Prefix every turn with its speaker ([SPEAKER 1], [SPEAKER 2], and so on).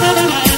[SPEAKER 1] Bye.